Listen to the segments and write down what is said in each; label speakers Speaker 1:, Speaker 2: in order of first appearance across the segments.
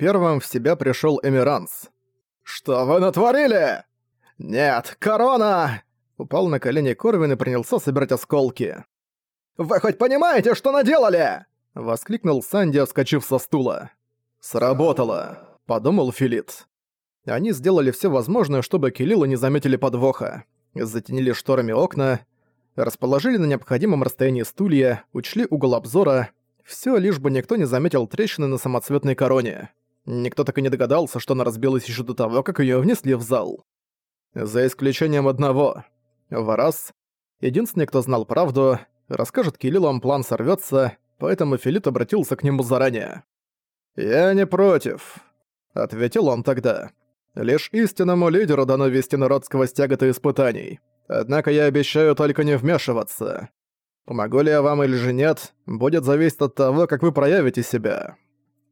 Speaker 1: Первым в себя пришел Эмиранс. «Что вы натворили?» «Нет, корона!» Упал на колени Корвин и принялся собирать осколки. «Вы хоть понимаете, что наделали?» Воскликнул Санди, вскочив со стула. «Сработало», — подумал Филит. Они сделали все возможное, чтобы Келилы не заметили подвоха. Затенили шторами окна, расположили на необходимом расстоянии стулья, учли угол обзора. Все лишь бы никто не заметил трещины на самоцветной короне. Никто так и не догадался, что она разбилась еще до того, как ее внесли в зал. За исключением одного. Варас, единственный, кто знал правду, расскажет Килилам, план сорвется, поэтому Филит обратился к нему заранее. «Я не против», — ответил он тогда. «Лишь истинному лидеру дано вести народ сквозь испытаний. Однако я обещаю только не вмешиваться. Помогу ли я вам или же нет, будет зависеть от того, как вы проявите себя».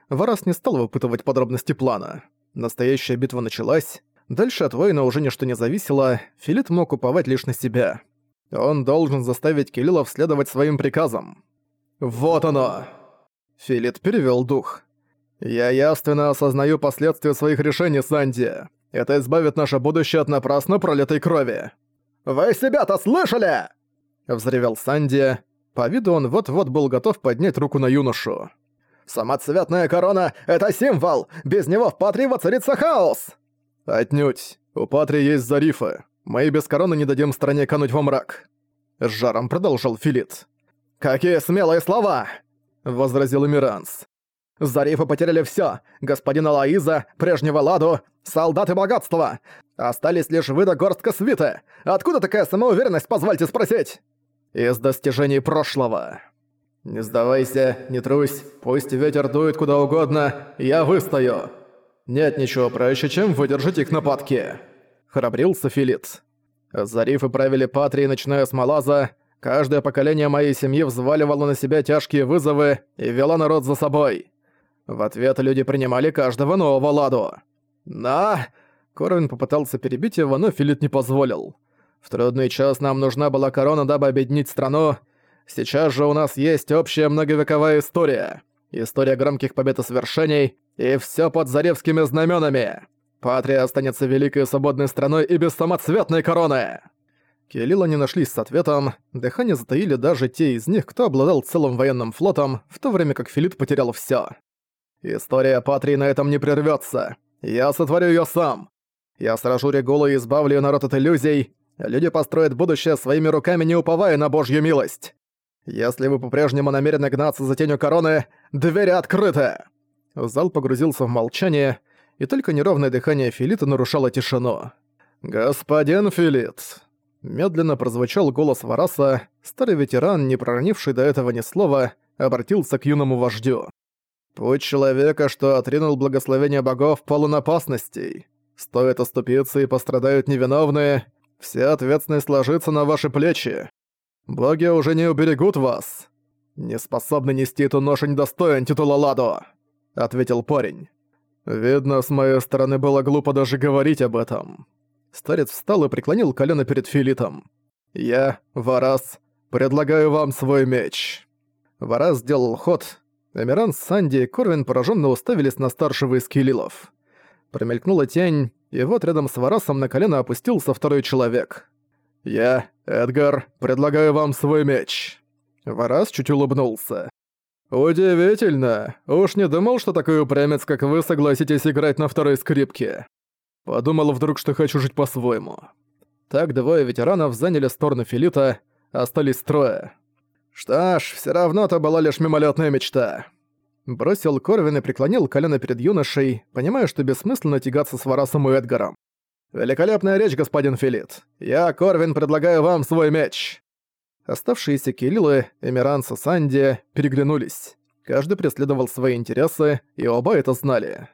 Speaker 1: Варас не стал выпытывать подробности плана. Настоящая битва началась. Дальше от воина уже ничто не зависело, Филит мог уповать лишь на себя. Он должен заставить Кириллов следовать своим приказам. «Вот оно!» Филит перевел дух. «Я явственно осознаю последствия своих решений, Санди. Это избавит наше будущее от напрасно пролитой крови». «Вы себя-то слышали?» Взревел Санди. По виду он вот-вот был готов поднять руку на юношу. Самоцветная корона — это символ! Без него в Патрии воцарится хаос!» «Отнюдь. У Патрии есть Зарифы. Мы и без короны не дадим стране кануть во мрак». С жаром продолжил Филит. «Какие смелые слова!» — возразил Эмиранс. «Зарифы потеряли всё. Господина Лаиза, прежнего Ладу, солдаты богатства. Остались лишь вы да горстка свиты. Откуда такая самоуверенность, позвольте спросить?» «Из достижений прошлого». «Не сдавайся, не трусь, пусть ветер дует куда угодно, я выстою. Нет ничего проще, чем выдержать их нападки», — храбрился Филит. Зарифы правили Патрией, начиная с Малаза, каждое поколение моей семьи взваливало на себя тяжкие вызовы и вело народ за собой. В ответ люди принимали каждого нового ладу. «На!» Корвин попытался перебить его, но Филит не позволил. В трудный час нам нужна была корона, дабы объединить страну, Сейчас же у нас есть общая многовековая история. История громких побед и свершений, и всё под заревскими знаменами. Патрия останется великой свободной страной и без самоцветной короны!» Келила не нашлись с ответом, дыхание затаили даже те из них, кто обладал целым военным флотом, в то время как Филит потерял всё. «История Патрии на этом не прервётся. Я сотворю её сам. Я сражу Регулу и избавлю народ от иллюзий. Люди построят будущее своими руками, не уповая на божью милость. Если вы по-прежнему намерены гнаться за тенью короны, двери открыты!» Зал погрузился в молчание, и только неровное дыхание Филита нарушало тишину. «Господин Филит!» Медленно прозвучал голос Вараса, старый ветеран, не проронивший до этого ни слова, обратился к юному вождю. «Путь человека, что отринул благословение богов, полон опасностей. Стоит оступиться и пострадают невиновные, вся ответственность ложится на ваши плечи. Боги уже не уберегут вас. Не способны нести эту ношу недостоин титула Ладо, ответил парень. Видно, с моей стороны было глупо даже говорить об этом. Старец встал и преклонил колено перед Филитом. Я, Варас, предлагаю вам свой меч. Варас сделал ход. Эмиран, Санди и Корвин пораженно уставились на старшего из килилов. Промелькнула тень, и вот рядом с Варасом на колено опустился второй человек. «Я, Эдгар, предлагаю вам свой меч». Варас чуть улыбнулся. «Удивительно. Уж не думал, что такой упрямец, как вы, согласитесь играть на второй скрипке. Подумал вдруг, что хочу жить по-своему». Так двое ветеранов заняли сторону Филита, остались трое. «Что ж, всё равно это была лишь мимолетная мечта». Бросил Корвин и преклонил колено перед юношей, понимая, что бессмысленно тягаться с Варасом и Эдгаром. «Великолепная речь, господин Филит. Я, Корвин, предлагаю вам свой меч». Оставшиеся Кириллы, Эмиранс и Санди переглянулись. Каждый преследовал свои интересы, и оба это знали.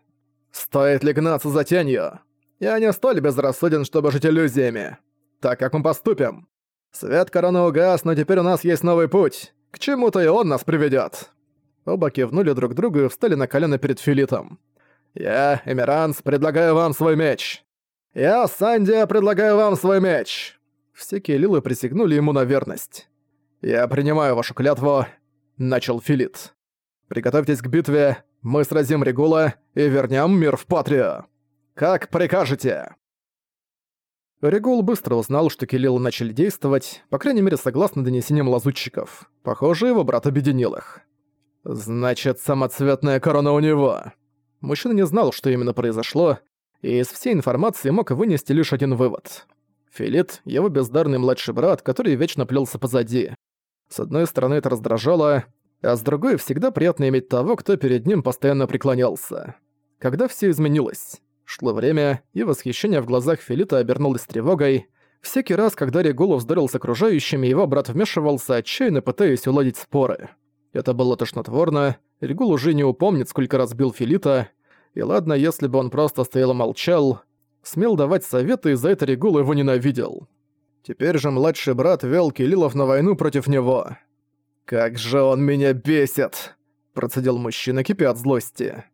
Speaker 1: «Стоит ли гнаться за тенью? Я не столь безрассуден, чтобы жить иллюзиями. Так как мы поступим? Свет короны угас, но теперь у нас есть новый путь. К чему-то и он нас приведет. Оба кивнули друг другу и встали на колено перед Филитом. «Я, Эмиранс, предлагаю вам свой меч. «Я, Санди, предлагаю вам свой меч!» Все Келилы присягнули ему на верность. «Я принимаю вашу клятву», — начал Филит. «Приготовьтесь к битве, Мы сразим Регула и вернем мир в Патрию. Как прикажете!» Регул быстро узнал, что Келилы начали действовать, по крайней мере, согласно донесениям лазутчиков. Похоже, его брат объединил их. «Значит, самоцветная корона у него». Мужчина не знал, что именно произошло, и из всей информации мог вынести лишь один вывод. Филит — его бездарный младший брат, который вечно плелся позади. С одной стороны, это раздражало, а с другой, всегда приятно иметь того, кто перед ним постоянно преклонялся. Когда все изменилось? Шло время, и восхищение в глазах Филита обернулось тревогой. Всякий раз, когда Регулов вздорил с окружающими, его брат вмешивался, отчаянно пытаясь уладить споры. Это было тошнотворно, Регул уже не упомнит, сколько раз бил Филита, и ладно, если бы он просто стоял и молчал, смел давать советы, и за это Регул его ненавидел. Теперь же младший брат вел Килилов на войну против него. «Как же он меня бесит!» – процедил мужчина, кипя от злости.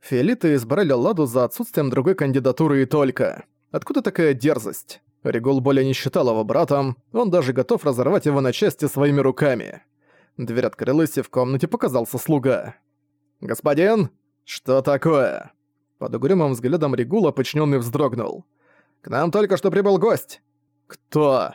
Speaker 1: Фиолиты избрали Ладу за отсутствием другой кандидатуры и только. Откуда такая дерзость? Регул более не считал его братом, он даже готов разорвать его на части своими руками. Дверь открылась, и в комнате показался слуга. «Господин, «Что такое?» Под угрюмым взглядом Регула подчиненный вздрогнул. «К нам только что прибыл гость!» «Кто?»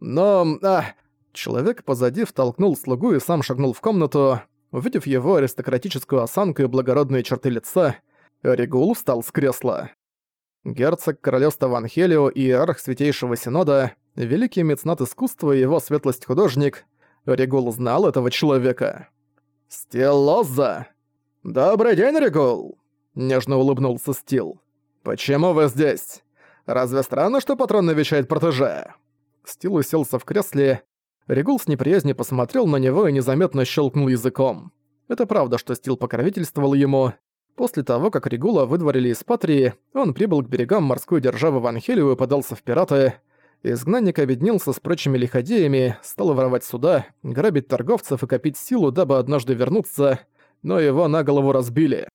Speaker 1: «Но... а...» Человек позади втолкнул слугу и сам шагнул в комнату. Увидев его аристократическую осанку и благородные черты лица, Регул встал с кресла. Герцог Королевства Ванхелио и иерарх Святейшего Синода, великий меценат искусства и его светлость художник, Регул знал этого человека. «Стеллоза!» «Добрый день, Регул!» — нежно улыбнулся Стил. «Почему вы здесь? Разве странно, что патрон навещает протеже?» Стил уселся в кресле. Регул с неприязнью посмотрел на него и незаметно щелкнул языком. Это правда, что Стил покровительствовал ему. После того, как Регула выдворили из Патрии, он прибыл к берегам морской державы Ванхелию и подался в пираты. Изгнанник объединился с прочими лиходеями, стал воровать суда, грабить торговцев и копить силу, дабы однажды вернуться — но его на голову разбили.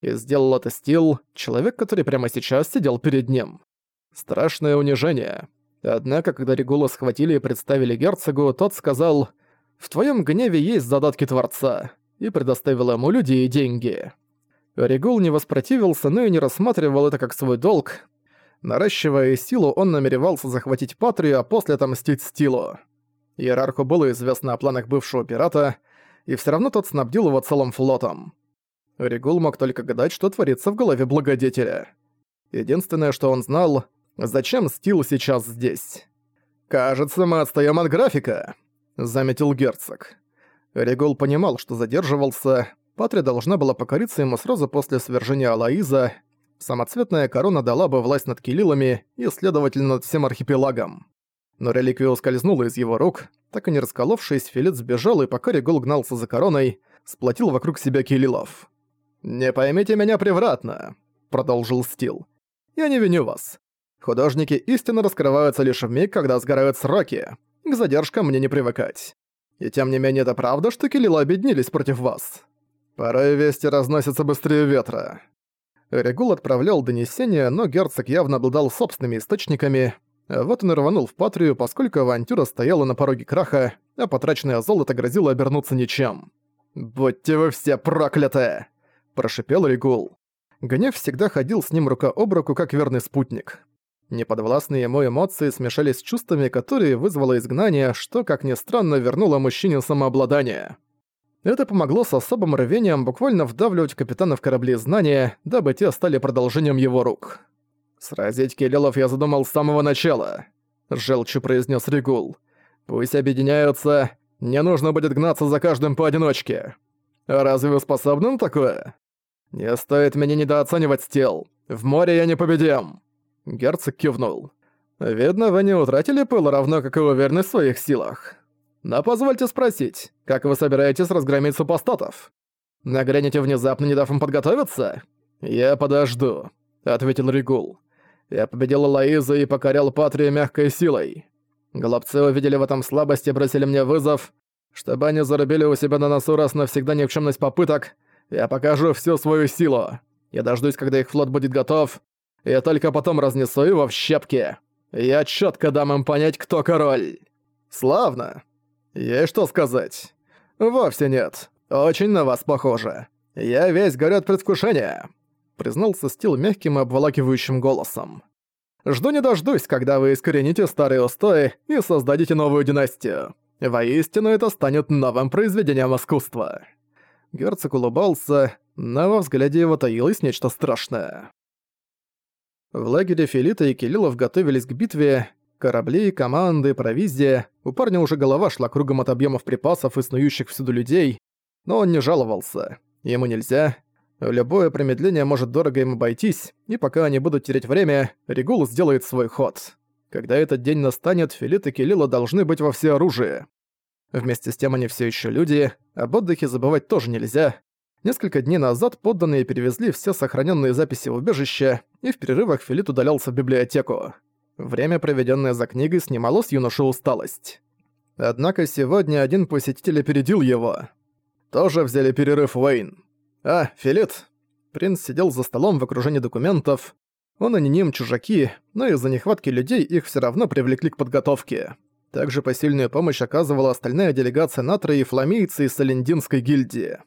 Speaker 1: И сделал это Стил, человек, который прямо сейчас сидел перед ним. Страшное унижение. Однако, когда Регула схватили и представили герцогу, тот сказал «В твоем гневе есть задатки Творца» и предоставил ему людей и деньги. Регул не воспротивился, но и не рассматривал это как свой долг. Наращивая силу, он намеревался захватить Патрию, а после отомстить Стилу. Иерарху было известно о планах бывшего пирата — и все равно тот снабдил его целым флотом. Регул мог только гадать, что творится в голове благодетеля. Единственное, что он знал, зачем Стил сейчас здесь. «Кажется, мы отстаём от графика», — заметил герцог. Регул понимал, что задерживался, Патрия должна была покориться ему сразу после свержения Алаиза, самоцветная корона дала бы власть над Килилами и, следовательно, над всем архипелагом. Но реликвия ускользнула из его рук, так и не расколовшись, Филет сбежал и пока Регул гнался за короной, сплотил вокруг себя Килилов. «Не поймите меня превратно», — продолжил Стил. «Я не виню вас. Художники истинно раскрываются лишь в миг, когда сгорают сроки. К задержкам мне не привыкать. И тем не менее это правда, что Килилы объединились против вас. Порой вести разносятся быстрее ветра». Регул отправлял донесения, но герцог явно обладал собственными источниками, вот он и рванул в Патрию, поскольку авантюра стояла на пороге краха, а потраченное золото грозило обернуться ничем. «Будьте вы все прокляты!» – прошипел Ригул. Гнев всегда ходил с ним рука об руку, как верный спутник. Неподвластные ему эмоции смешались с чувствами, которые вызвало изгнание, что, как ни странно, вернуло мужчине самообладание. Это помогло с особым рвением буквально вдавливать капитана в корабли знания, дабы те стали продолжением его рук. «Сразить Келелов я задумал с самого начала», — желчью произнес Ригул. «Пусть объединяются, не нужно будет гнаться за каждым поодиночке. Разве вы способны такое? Не стоит меня недооценивать, Стил. В море я не победим». Герцог кивнул. «Видно, вы не утратили пыл равно, как и уверенность в своих силах. Но позвольте спросить, как вы собираетесь разгромить супостатов? Нагрянете внезапно, не дав им подготовиться? Я подожду», — ответил Ригул. Я победил Лоизу и покорял Патрию мягкой силой. Голубцы увидели в этом слабость и бросили мне вызов, чтобы они зарубили у себя на носу раз навсегда никчемность попыток, я покажу всю свою силу. Я дождусь, когда их флот будет готов, и только потом разнесу его в щепки. Я четко дам им понять, кто король. Славно. Есть что сказать? Вовсе нет. Очень на вас похоже. «Я весь горю от предвкушения», — признался Стил мягким и обволакивающим голосом. «Жду не дождусь, когда вы искорените старые устои и создадите новую династию. Воистину это станет новым произведением искусства». Герцог улыбался, но во взгляде его таилось нечто страшное. В лагере Филита и Келилов готовились к битве. Корабли, команды, провизия. У парня уже голова шла кругом от объемов припасов и снующих всюду людей. Но он не жаловался. Ему нельзя. Любое промедление может дорого им обойтись, и пока они будут терять время, Регул сделает свой ход. Когда этот день настанет, Филит и Келила должны быть во всеоружии. Вместе с тем они все еще люди, об отдыхе забывать тоже нельзя. Несколько дней назад подданные перевезли все сохраненные записи в убежище, и в перерывах Филит удалялся в библиотеку. Время, проведенное за книгой, снимало с юноши усталость. Однако сегодня один посетитель опередил его. Тоже взяли перерыв Уэйн. «А, Филит!» Принц сидел за столом в окружении документов. Он и не ним чужаки, но из-за нехватки людей их все равно привлекли к подготовке. Также посильную помощь оказывала остальная делегация Натра и фламийцы из Салендинской гильдии.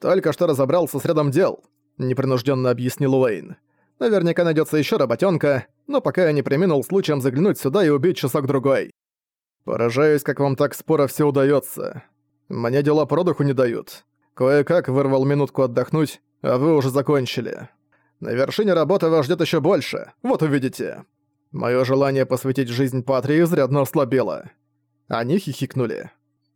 Speaker 1: «Только что разобрался с рядом дел», — непринужденно объяснил Уэйн. «Наверняка найдется еще работенка, но пока я не преминул случаем заглянуть сюда и убить часок-другой. Поражаюсь, как вам так споро все удается. Мне дела продуху не дают. Кое-как вырвал минутку отдохнуть, а вы уже закончили. На вершине работы вас ждет еще больше, вот увидите. Мое желание посвятить жизнь Патрии изрядно ослабело. Они хихикнули.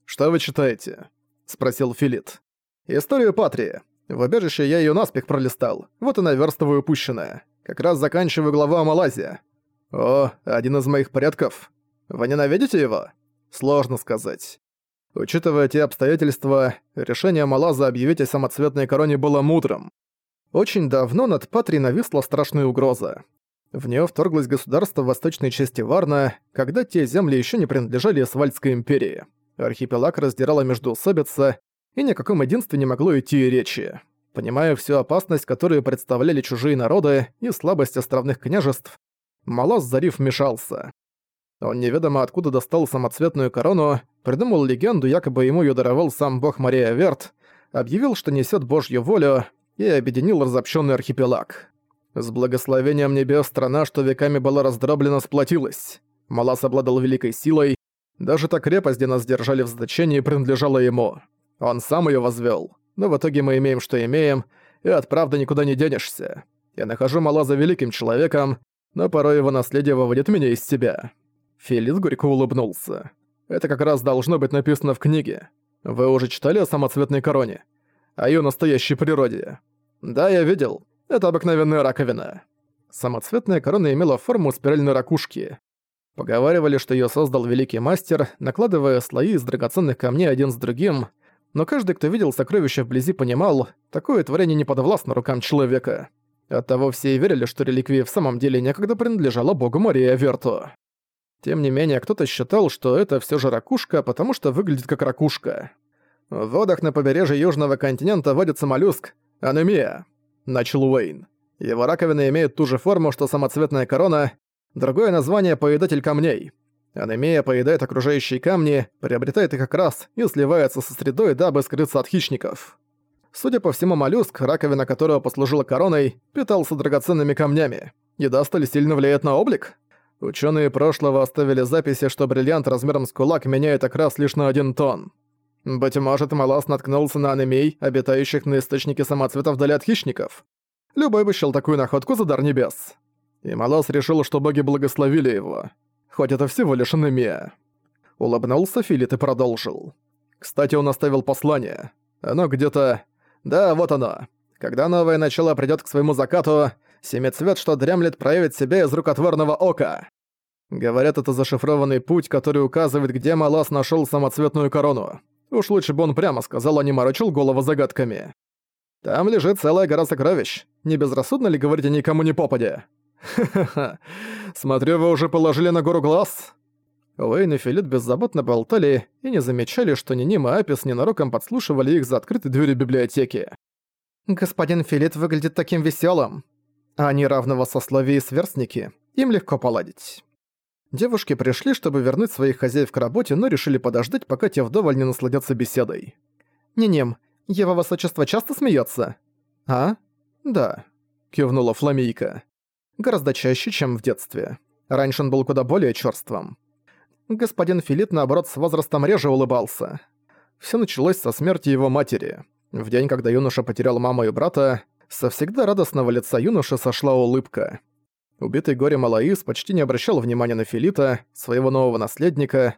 Speaker 1: «Что вы читаете?» — спросил Филит. «Историю Патрии. В убежище я ее наспех пролистал, вот и наверстываю упущенное. Как раз заканчиваю главу о Малайзии. О, один из моих предков. Вы ненавидите его? Сложно сказать. Учитывая те обстоятельства, решение Малаза объявить о самоцветной короне было мудрым. Очень давно над Патри нависла страшная угроза. В нее вторглось государство в восточной части Варна, когда те земли еще не принадлежали Свальдской империи. Архипелаг раздирала междоусобица, и ни о каком единстве не могло идти и речи. Понимая всю опасность, которую представляли чужие народы и слабость островных княжеств, Малаз Зариф вмешался. Он неведомо откуда достал самоцветную корону, придумал легенду, якобы ему её даровал сам бог Мария Верт, объявил, что несёт божью волю, и объединил разобщённый архипелаг. С благословением небес страна, что веками была раздроблена, сплотилась. Малас обладал великой силой, даже та крепость, где нас держали в заточении, принадлежала ему. Он сам её возвёл. Но в итоге мы имеем, что имеем, и от правды никуда не денешься. Я нахожу Малаза великим человеком, но порой его наследие выводит меня из себя. Фелис горько улыбнулся. «Это как раз должно быть написано в книге. Вы уже читали о самоцветной короне? О её настоящей природе?» «Да, я видел. Это обыкновенная раковина». Самоцветная корона имела форму спиральной ракушки. Поговаривали, что её создал великий мастер, накладывая слои из драгоценных камней один с другим, но каждый, кто видел сокровище вблизи, понимал, такое творение не подвластно рукам человека. Оттого все и верили, что реликвия в самом деле некогда принадлежала богу Мария Верту. Тем не менее, кто-то считал, что это все же ракушка, потому что выглядит как ракушка. В водах на побережье Южного континента водится моллюск – анемия, начал Уэйн. Его раковина имеет ту же форму, что самоцветная корона, другое название – поедатель камней. Анемия поедает окружающие камни, приобретает их как раз и сливается со средой, дабы скрыться от хищников. Судя по всему, моллюск, раковина которого послужила короной, питался драгоценными камнями. Еда столь сильно влияет на облик? Ученые прошлого оставили записи, что бриллиант размером с кулак меняет окрас лишь на один тон. Быть может, Малас наткнулся на анемей, обитающих на источнике самоцвета вдали от хищников. Любой бы счел такую находку за дар небес. И Малас решил, что боги благословили его. Хоть это всего лишь анемия. Улыбнулся Филит и продолжил. Кстати, он оставил послание. Оно где-то... Да, вот оно. Когда новое начало придёт к своему закату, семицвет, что дремлет, проявит себя из рукотворного ока. Говорят, это зашифрованный путь, который указывает, где Малас нашел самоцветную корону. Уж лучше бы он прямо сказал, а не морочил голову загадками. Там лежит целая гора сокровищ. Не безрассудно ли говорить о никому не попадя? Ха-ха-ха. Смотрю, вы уже положили на гору глаз. Уэйн и Филит беззаботно болтали и не замечали, что ни Ним и Апис ненароком подслушивали их за открытой дверью библиотеки. «Господин Филит выглядит таким веселым. Они равного сословия и сверстники. Им легко поладить». Девушки пришли, чтобы вернуть своих хозяев к работе, но решили подождать, пока те вдоволь не насладятся беседой. «Не-нем, Его высочество часто смеется? А? Да. Кивнула Фламейка. Гораздо чаще, чем в детстве. Раньше он был куда более чёрствым. Господин Филипп, наоборот, с возрастом реже улыбался. Все началось со смерти его матери. В день, когда юноша потерял маму и брата, со всегда радостного лица юноши сошла улыбка. Убитый горем Алаис почти не обращал внимания на Филита, своего нового наследника.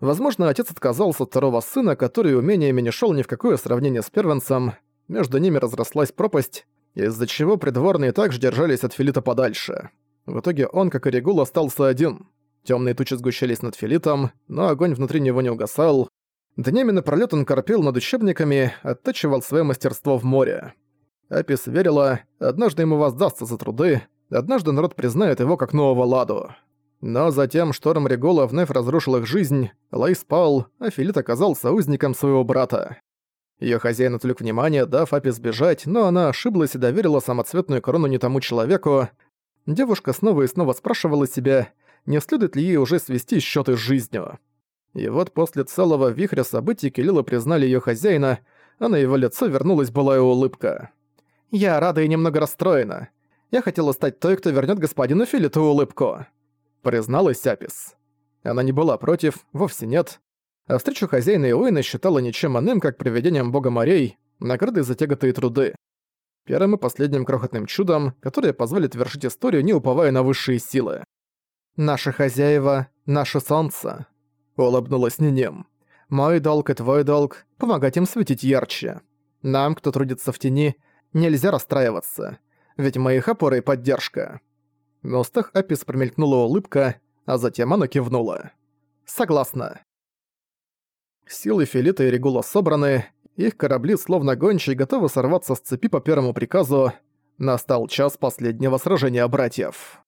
Speaker 1: Возможно, отец отказался от второго сына, который умениями не шел ни в какое сравнение с первенцем. Между ними разрослась пропасть, из-за чего придворные также держались от Филита подальше. В итоге он, как и Регул, остался один. Темные тучи сгущались над Филитом, но огонь внутри него не угасал. Днями напролёт он корпел над учебниками, оттачивал свое мастерство в море. Апис верила, однажды ему воздастся за труды, однажды народ признает его как нового ладу. Но затем шторм Регола вновь разрушил их жизнь, Лай спал, а Филит оказался узником своего брата. Её хозяин отвлек внимание, дав Апис сбежать, но она ошиблась и доверила самоцветную корону не тому человеку. Девушка снова и снова спрашивала себя, не следует ли ей уже свести счеты с жизнью. И вот после целого вихря событий Келила признали её хозяина, а на его лицо вернулась былая улыбка. «Я рада и немного расстроена. Я хотела стать той, кто вернёт господину Филиту улыбку», — призналась Апис. Она не была против, вовсе нет. А встречу хозяина и Уэйна считала ничем иным, как приведением бога морей, наградой за тяготые труды. Первым и последним крохотным чудом, которое позволит вершить историю, не уповая на высшие силы. «Наши хозяева — наше солнце», — улыбнулась Нинем. «Мой долг и твой долг — помогать им светить ярче. Нам, кто трудится в тени, нельзя расстраиваться, ведь мы их опора и поддержка». На устах Апис промелькнула улыбка, а затем она кивнула. «Согласна». Силы Филита и Регула собраны, их корабли, словно гончие, готовы сорваться с цепи по первому приказу. Настал час последнего сражения братьев.